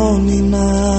Only now.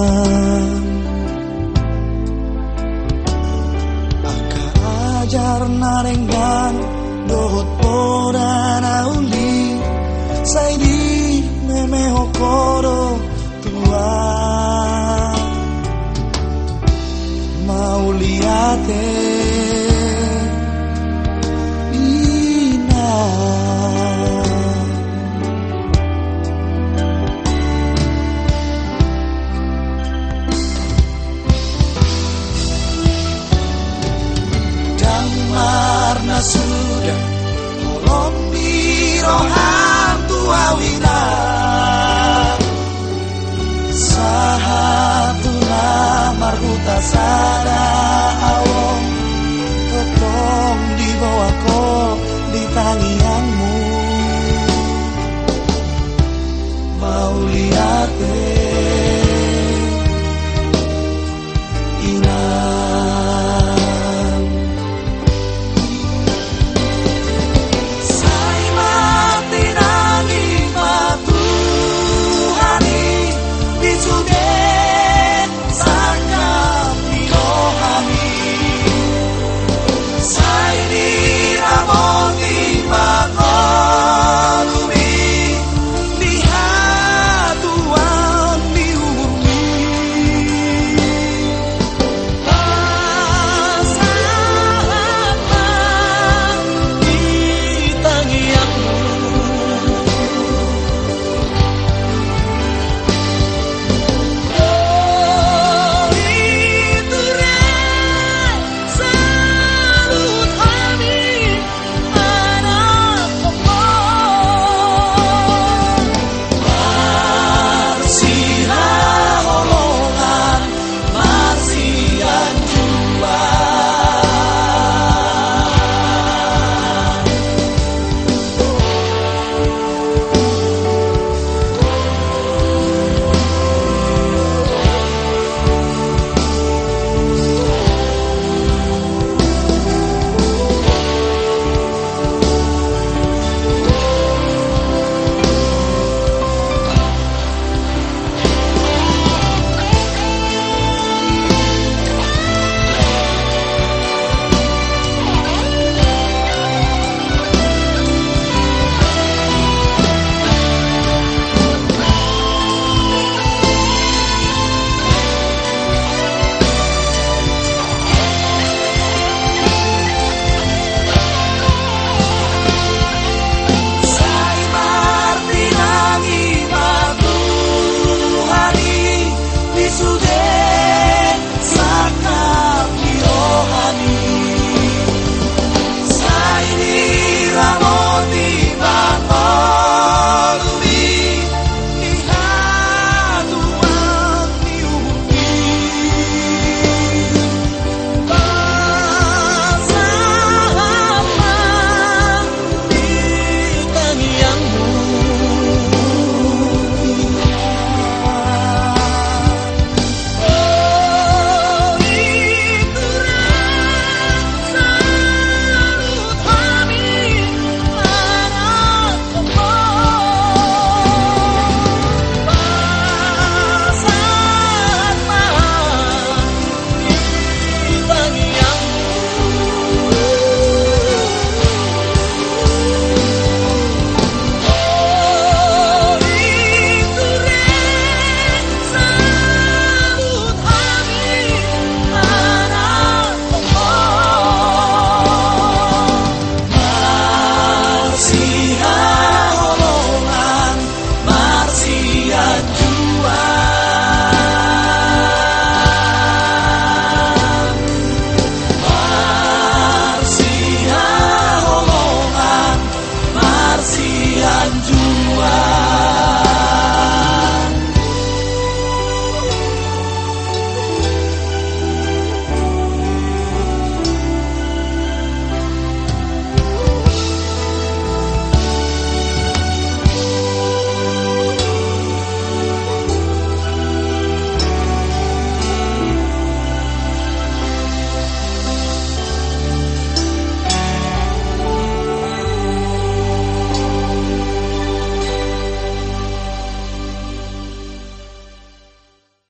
Haleluya. Tolong dirohan tua wina. Sahatulah marhutasah.